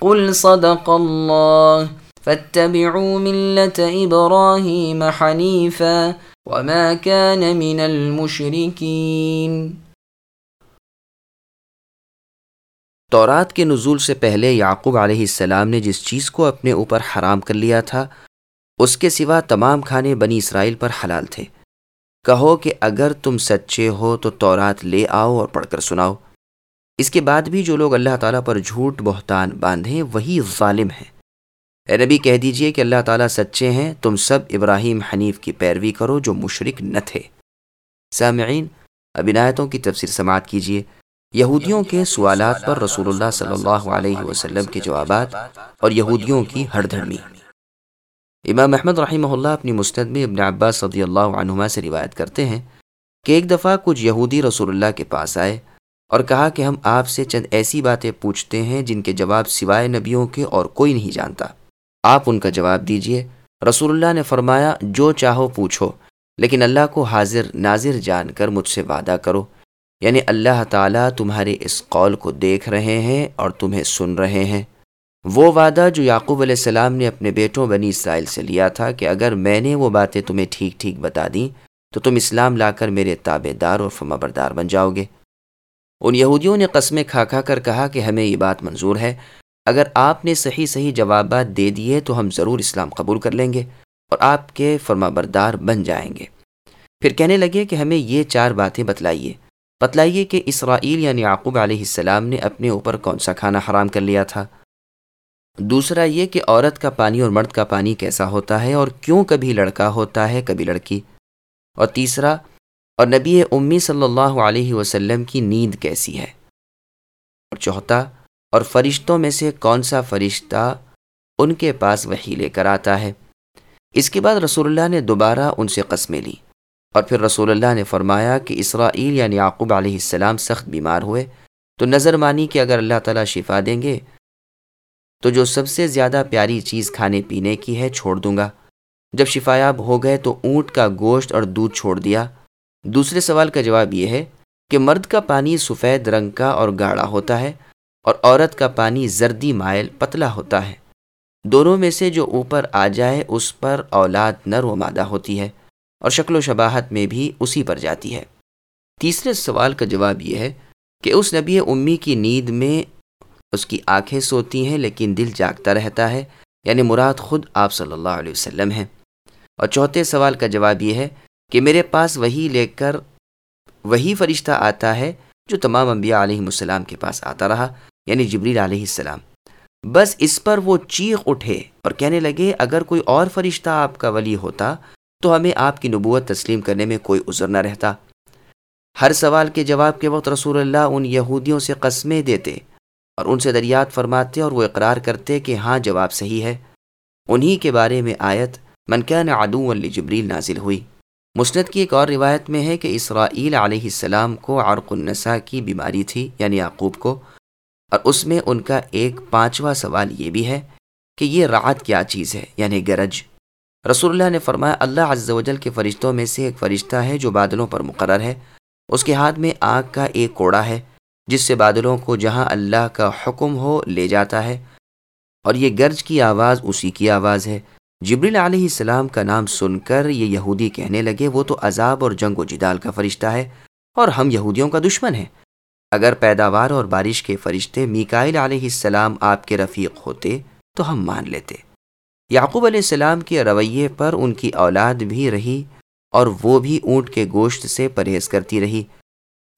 قل صدق الله. فاتبعوا ملة إبراهيم حنيفا وما كان من المشركين. تورات کے نزول سے پہلے یعقوب علیہ السلام نے جس چیز کو اپنے اوپر حرام کر لیا تھا، اس کے سوا تمام کھانے بنی اسرائیل پر حلال تھے۔ کہو کہ اگر تم سچے ہو تو تورات لے آؤ اور پڑھ کر سناؤ۔ اس کے بعد بھی جو لوگ اللہ تعالیٰ پر جھوٹ بہتان باندھیں، وہی ظالم ہیں۔ اے نبی، کہہ دیجیے کہ اللہ تعالیٰ سچے ہیں، تم سب ابراہیم حنیف کی پیروی کرو جو مشرک نہ تھے۔ سامعین، اب عنایتوں کی تفسیر سماعت کیجیے یہودیوں کے سوالات پر رسول اللہ صلی اللہ علیہ وسلم کے جوابات اور یہودیوں کی ہڑ دھڑمی۔ امام احمد رحمہ اللہ اپنی مستد میں ابن عباس صدی اللہ عنہما سے روایت کرتے ہیں کہ ایک دفعہ کچھ یہودی رسول اللہ کے پاس آئے۔ اور کہا کہ ہم آپ سے چند ایسی باتیں پوچھتے ہیں جن کے جواب سوائے نبیوں کے اور کوئی نہیں جانتا۔ آپ ان کا جواب دیجیے۔ رسول اللہ نے فرمایا، جو چاہو پوچھو، لیکن اللہ کو حاضر ناظر جان کر مجھ سے وعدہ کرو۔ یعنی اللہ تعالیٰ تمہارے اس قول کو دیکھ رہے ہیں اور تمہیں سن رہے ہیں۔ وہ وعدہ جو یعقوب علیہ السلام نے اپنے بیٹوں بنی اسرائیل سے لیا تھا کہ اگر میں نے وہ باتیں تمہیں ٹھیک ٹھیک بتا دیں، تو تم اسلام لا کر میرے تابے دار اور فما بردار بن جاؤ گے۔ ان یہودیوں نے قسمیں کھا کھا کر کہا کہ ہمیں یہ بات منظور ہے، اگر آپ نے صحیح صحیح جوابات دے دیے تو ہم ضرور اسلام قبول کر لیں گے اور آپ کے فرما بردار بن جائیں گے۔ پھر کہنے لگے کہ ہمیں یہ چار باتیں بتلائیے۔ بتلائیے کہ اسرائیل یعنی یعقوب علیہ السلام نے اپنے اوپر کون سا کھانا حرام کر لیا تھا۔ دوسرا یہ کہ عورت کا پانی اور مرد کا پانی کیسا ہوتا ہے اور کیوں کبھی لڑکا ہوتا ہے، کبھی لڑکی۔ اور تیسرا اور نبی امی صلی اللہ علیہ وسلم کی نیند کیسی ہے؟ اور چوتھا اور فرشتوں میں سے کون سا فرشتہ ان کے پاس وہی لے کر آتا ہے؟ اس کے بعد رسول اللہ نے دوبارہ ان سے قسمیں لی اور پھر رسول اللہ نے فرمایا کہ اسرائیل یعنی یعقوب علیہ السلام سخت بیمار ہوئے، تو نظر مانی کہ اگر اللہ تعالیٰ شفا دیں گے، تو جو سب سے زیادہ پیاری چیز کھانے پینے کی ہے چھوڑ دوں گا۔ جب شفایاب ہو گئے تو اونٹ کا گوشت اور دودھ چھوڑ دیا۔ دوسرے سوال کا جواب یہ ہے کہ مرد کا پانی سفید رنگ کا اور گاڑھا ہوتا ہے اور عورت کا پانی زردی مائل پتلا ہوتا ہے۔ دونوں میں سے جو اوپر آ جائے اس پر اولاد نر و مادہ ہوتی ہے اور شکل و شباہت میں بھی اسی پر جاتی ہے۔ تیسرے سوال کا جواب یہ ہے کہ اس نبی امی کی نیند میں اس کی آنکھیں سوتی ہیں لیکن دل جاگتا رہتا ہے یعنی مراد خود آپ صلی اللہ علیہ وسلم ہیں۔ اور چوتھے سوال کا جواب یہ ہے کہ میرے پاس وہی لے کر وہی فرشتہ آتا ہے جو تمام انبیاء علیہ السلام کے پاس آتا رہا یعنی جبریل علیہ السلام۔ بس اس پر وہ چیخ اٹھے اور کہنے لگے، اگر کوئی اور فرشتہ آپ کا ولی ہوتا تو ہمیں آپ کی نبوت تسلیم کرنے میں کوئی عذر نہ رہتا۔ ہر سوال کے جواب کے وقت رسول اللہ ان یہودیوں سے قسمیں دیتے اور ان سے دریات فرماتے اور وہ اقرار کرتے کہ ہاں جواب صحیح ہے۔ انہی کے بارے میں آیت منکان عدو جبریل نازل ہوئی۔ مسند کی ایک اور روایت میں ہے کہ اسرائیل علیہ السلام کو عرق النساء کی بیماری تھی یعنی یعقوب کو، اور اس میں ان کا ایک پانچواں سوال یہ بھی ہے کہ یہ رعت کیا چیز ہے یعنی گرج۔ رسول اللہ نے فرمایا، اللہ عز و جل کے فرشتوں میں سے ایک فرشتہ ہے جو بادلوں پر مقرر ہے۔ اس کے ہاتھ میں آگ کا ایک کوڑا ہے، جس سے بادلوں کو جہاں اللہ کا حکم ہو لے جاتا ہے، اور یہ گرج کی آواز اسی کی آواز ہے۔ جبریل علیہ السلام کا نام سن کر یہ یہودی کہنے لگے، وہ تو عذاب اور جنگ و جدال کا فرشتہ ہے اور ہم یہودیوں کا دشمن ہیں۔ اگر پیداوار اور بارش کے فرشتے میکائل علیہ السلام آپ کے رفیق ہوتے تو ہم مان لیتے۔ یعقوب علیہ السلام کے رویے پر ان کی اولاد بھی رہی اور وہ بھی اونٹ کے گوشت سے پرہیز کرتی رہی۔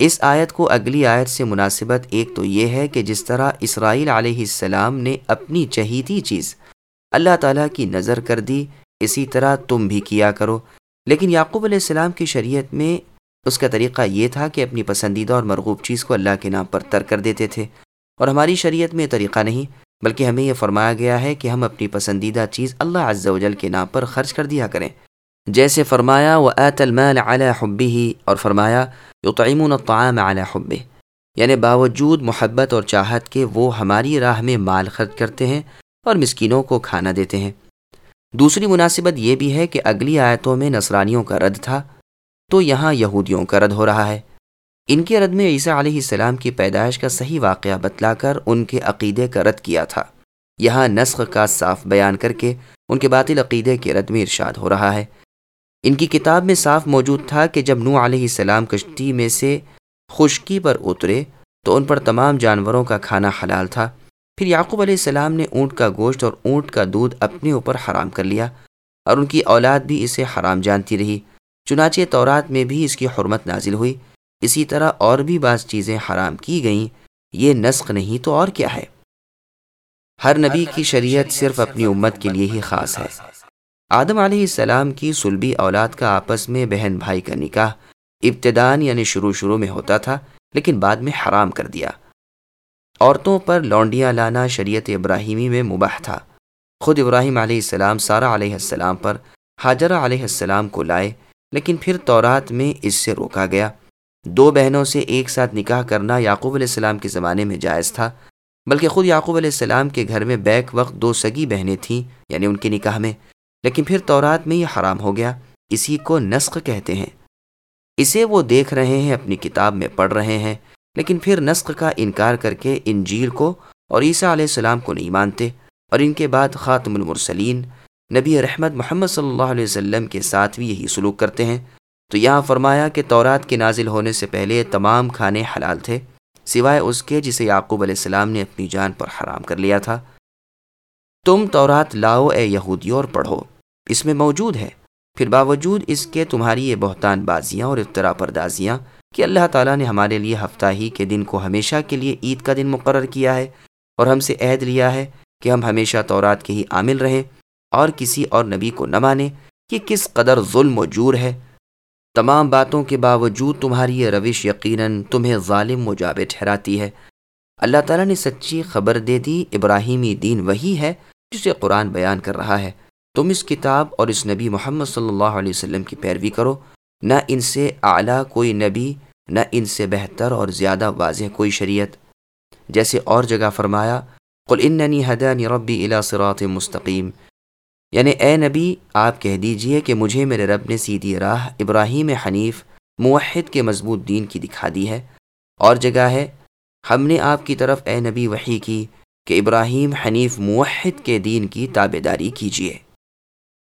اس آیت کو اگلی آیت سے مناسبت ایک تو یہ ہے کہ جس طرح اسرائیل علیہ السلام نے اپنی چہیتی چیز اللہ تعالیٰ کی نظر کر دی، اسی طرح تم بھی کیا کرو۔ لیکن یعقوب علیہ السلام کی شریعت میں اس کا طریقہ یہ تھا کہ اپنی پسندیدہ اور مرغوب چیز کو اللہ کے نام پر تر کر دیتے تھے۔ اور ہماری شریعت میں یہ طریقہ نہیں، بلکہ ہمیں یہ فرمایا گیا ہے کہ ہم اپنی پسندیدہ چیز اللہ عز و جل کے نام پر خرچ کر دیا کریں۔ جیسے فرمایا وہ ایت المال علی حبی ہی اور فرمایا یطعمون الطعام علی حبی یعنی باوجود محبت اور چاہت کے وہ ہماری راہ میں مال خرچ کرتے ہیں۔ اور مسکینوں کو کھانا دیتے ہیں۔ دوسری مناسبت یہ بھی ہے کہ اگلی آیتوں میں نصرانیوں کا رد تھا، تو یہاں یہودیوں کا رد ہو رہا ہے۔ ان کے رد میں عیسیٰ علیہ السلام کی پیدائش کا صحیح واقعہ بتلا کر ان کے عقیدے کا رد کیا تھا۔ یہاں نسخ کا صاف بیان کر کے ان کے باطل عقیدے کے رد میں ارشاد ہو رہا ہے۔ ان کی کتاب میں صاف موجود تھا کہ جب نو علیہ السلام کشتی میں سے خشکی پر اترے تو ان پر تمام جانوروں کا کھانا حلال تھا۔ پھر یعقوب علیہ السلام نے اونٹ کا گوشت اور اونٹ کا دودھ اپنے اوپر حرام کر لیا اور ان کی اولاد بھی اسے حرام جانتی رہی۔ چنانچہ تورات میں بھی اس کی حرمت نازل ہوئی۔ اسی طرح اور بھی بعض چیزیں حرام کی گئیں۔ یہ نسخ نہیں تو اور کیا ہے؟ ہر نبی کی شریعت صرف اپنی امت کے لیے ہی خاص ہے۔ آدم علیہ السلام کی سلبی اولاد کا آپس میں بہن بھائی کا نکاح ابتدان یعنی شروع شروع میں ہوتا تھا، لیکن بعد میں حرام کر دیا۔ عورتوں پر لونڈیاں لانا شریعت ابراہیمی میں مباح تھا۔ خود ابراہیم علیہ السلام سارا علیہ السلام پر حاجرہ علیہ السلام کو لائے، لیکن پھر تورات میں اس سے روکا گیا۔ دو بہنوں سے ایک ساتھ نکاح کرنا یعقوب علیہ السلام کے زمانے میں جائز تھا، بلکہ خود یعقوب علیہ السلام کے گھر میں بیک وقت دو سگی بہنیں تھیں یعنی ان کے نکاح میں۔ لیکن پھر تورات میں یہ حرام ہو گیا، اسی کو نسخ کہتے ہیں۔ اسے وہ دیکھ رہے ہیں، اپنی کتاب میں پڑھ رہے ہیں۔ لیکن پھر نسخ کا انکار کر کے انجیل کو اور عیسیٰ علیہ السلام کو نہیں مانتے اور ان کے بعد خاتم المرسلین نبی رحمت محمد صلی اللہ علیہ وسلم کے ساتھ بھی یہی سلوک کرتے ہیں۔ تو یہاں فرمایا کہ تورات کے نازل ہونے سے پہلے تمام کھانے حلال تھے، سوائے اس کے جسے یعقوب علیہ السلام نے اپنی جان پر حرام کر لیا تھا۔ تم تورات لاؤ اے یہودیوں اور پڑھو، اس میں موجود ہے۔ پھر باوجود اس کے تمہاری یہ بہتان بازیاں اور افطرا پردازیاں کہ اللہ تعالیٰ نے ہمارے لیے ہفتہ ہی کے دن کو ہمیشہ کے لیے عید کا دن مقرر کیا ہے اور ہم سے عہد لیا ہے کہ ہم ہمیشہ تورات کے ہی عامل رہیں اور کسی اور نبی کو نہ مانیں کہ کس قدر ظلم و جور ہے۔ تمام باتوں کے باوجود تمہاری یہ روش یقیناً تمہیں ظالم مجاب ٹھہراتی ہے۔ اللہ تعالیٰ نے سچی خبر دے دی، ابراہیمی دین وہی ہے جسے قرآن بیان کر رہا ہے۔ تم اس کتاب اور اس نبی محمد صلی اللہ علیہ وسلم کی پیروی کرو۔ نہ ان سے اعلیٰ کوئی نبی، نہ ان سے بہتر اور زیادہ واضح کوئی شریعت۔ جیسے اور جگہ فرمایا، قل اننی حدانی ربی الا صراط مستقیم۔ یعنی اے نبی، آپ کہہ دیجیے کہ مجھے میرے رب نے سیدھی راہ ابراہیم حنیف موحد کے مضبوط دین کی دکھا دی ہے۔ اور جگہ ہے، ہم نے آپ کی طرف اے نبی وحی کی کہ ابراہیم حنیف موحد کے دین کی تابے داری کیجیے